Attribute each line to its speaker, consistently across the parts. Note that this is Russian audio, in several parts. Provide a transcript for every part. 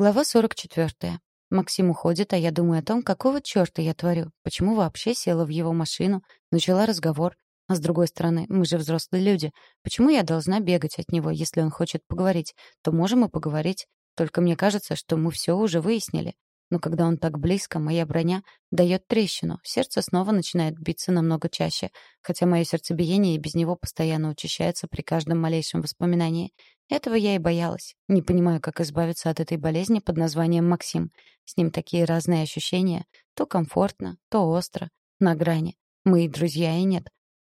Speaker 1: Глава 44. Максим уходит, а я думаю о том, какого чёрта я творю, почему вообще села в его машину, начала разговор. А с другой стороны, мы же взрослые люди. Почему я должна бегать от него, если он хочет поговорить? То можем и поговорить. Только мне кажется, что мы всё уже выяснили. Но когда он так близко, моя броня дает трещину. Сердце снова начинает биться намного чаще, хотя мое сердцебиение и без него постоянно учащается при каждом малейшем воспоминании. Этого я и боялась. Не понимаю, как избавиться от этой болезни под названием Максим. С ним такие разные ощущения. То комфортно, то остро, на грани. Мы и друзья, и нет.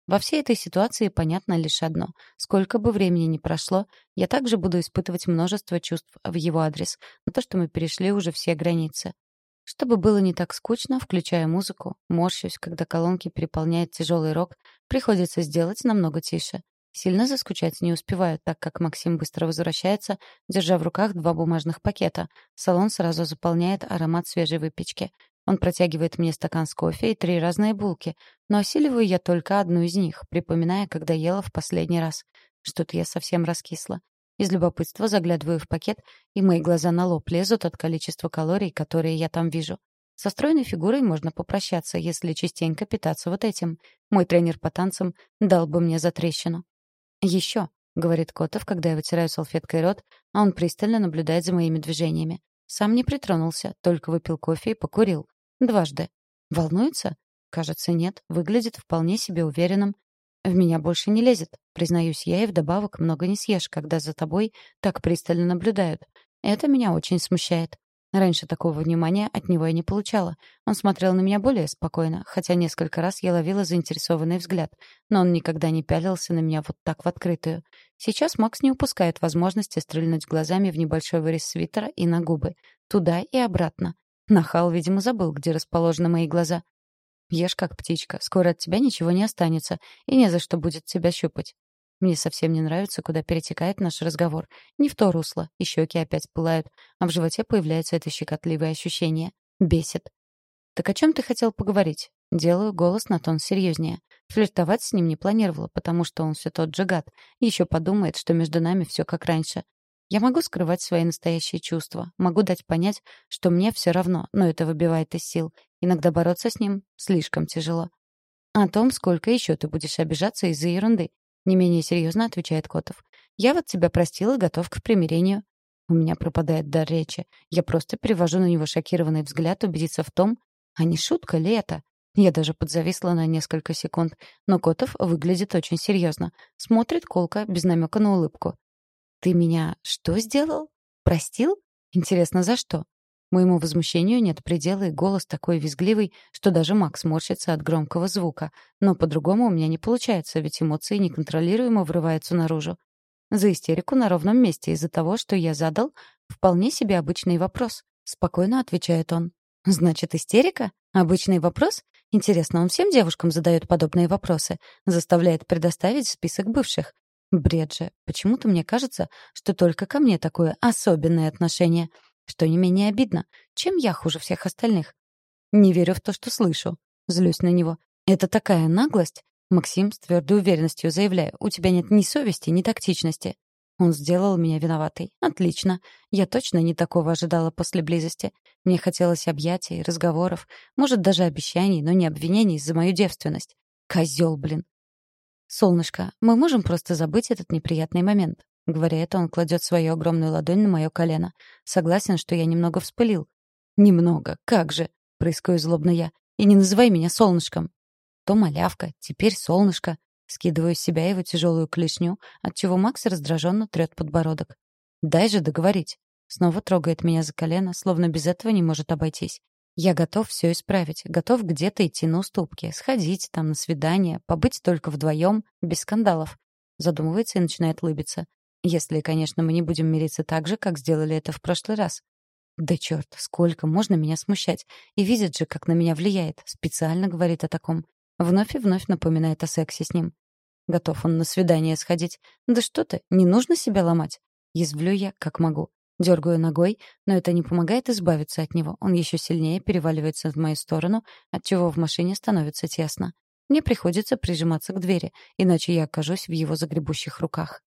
Speaker 1: Во всей этой ситуации понятно лишь одно. Сколько бы времени ни прошло, я также буду испытывать множество чувств в его адрес, на то, что мы перешли уже все границы. Чтобы было не так скучно, включая музыку, морщусь, когда колонки переполняет тяжелый рок, приходится сделать намного тише. Сильно заскучать не успеваю, так как Максим быстро возвращается, держа в руках два бумажных пакета. Салон сразу заполняет аромат свежей выпечки. Он протягивает мне стакан с кофе и три разные булки, но осиливаю я только одну из них, припоминая, когда ела в последний раз. Что-то я совсем раскисла. Из любопытства заглядываю в пакет, и мои глаза на лоб лезут от количества калорий, которые я там вижу. Со стройной фигурой можно попрощаться, если частенько питаться вот этим. Мой тренер по танцам дал бы мне за трещину. «Еще», — говорит Котов, когда я вытираю салфеткой рот, а он пристально наблюдает за моими движениями. Сам не притронулся, только выпил кофе и покурил. Дважды. Волнуется? Кажется, нет. Выглядит вполне себе уверенным. В меня больше не лезет. Признаюсь я, и вдобавок много не съешь, когда за тобой так пристально наблюдают. Это меня очень смущает. Раньше такого внимания от него я не получала. Он смотрел на меня более спокойно, хотя несколько раз я ловила заинтересованный взгляд, но он никогда не пялился на меня вот так в открытую. Сейчас Макс не упускает возможности стрельнуть глазами в небольшой вырез свитера и на губы. Туда и обратно. Нахал, видимо, забыл, где расположены мои глаза. Ешь как птичка, скоро от тебя ничего не останется, и не за что будет тебя щупать. Мне совсем не нравится, куда перетекает наш разговор. Не в то русло, и щеки опять пылают, а в животе появляется это щекотливое ощущение. Бесит. «Так о чем ты хотел поговорить?» Делаю голос на тон серьезнее. Флиртовать с ним не планировала, потому что он все тот же гад. Еще подумает, что между нами все как раньше. Я могу скрывать свои настоящие чувства, могу дать понять, что мне все равно, но это выбивает из сил. Иногда бороться с ним слишком тяжело. «О том, сколько еще ты будешь обижаться из-за ерунды», не менее серьезно отвечает Котов. «Я вот тебя простил и готов к примирению». У меня пропадает дар речи. Я просто перевожу на него шокированный взгляд, убедиться в том, а не шутка ли это? Я даже подзависла на несколько секунд, но Котов выглядит очень серьезно. Смотрит колко, без намека на улыбку. «Ты меня что сделал? Простил? Интересно, за что?» Моему возмущению нет предела, и голос такой визгливый, что даже Макс морщится от громкого звука. Но по-другому у меня не получается, ведь эмоции неконтролируемо врываются наружу. За истерику на ровном месте из-за того, что я задал вполне себе обычный вопрос. Спокойно отвечает он. «Значит, истерика? Обычный вопрос? Интересно, он всем девушкам задает подобные вопросы? Заставляет предоставить список бывших? Бред же. Почему-то мне кажется, что только ко мне такое особенное отношение. Что не менее обидно. Чем я хуже всех остальных? Не верю в то, что слышу. Злюсь на него. Это такая наглость. Максим с твердой уверенностью заявляю, у тебя нет ни совести, ни тактичности. Он сделал меня виноватой. Отлично. Я точно не такого ожидала после близости. Мне хотелось объятий, разговоров, может, даже обещаний, но не обвинений за мою девственность. Козел, блин. «Солнышко, мы можем просто забыть этот неприятный момент?» Говоря это, он кладет свою огромную ладонь на мое колено. Согласен, что я немного вспылил. «Немного, как же!» — прыскаю злобно я. «И не называй меня солнышком!» То малявка, теперь солнышко. Скидываю с себя его тяжелую клешню, отчего Макс раздраженно трет подбородок. «Дай же договорить!» Снова трогает меня за колено, словно без этого не может обойтись. Я готов все исправить, готов где-то идти на уступки, сходить там на свидание, побыть только вдвоем, без скандалов. Задумывается и начинает улыбиться. Если, конечно, мы не будем мириться так же, как сделали это в прошлый раз. Да черт, сколько можно меня смущать? И видит же, как на меня влияет. Специально говорит о таком. Вновь и вновь напоминает о сексе с ним. Готов он на свидание сходить. Да что ты, не нужно себя ломать. Язвлю я, как могу. Дергаю ногой, но это не помогает избавиться от него. Он еще сильнее переваливается в мою сторону, отчего в машине становится тесно. Мне приходится прижиматься к двери, иначе я окажусь в его загребущих руках.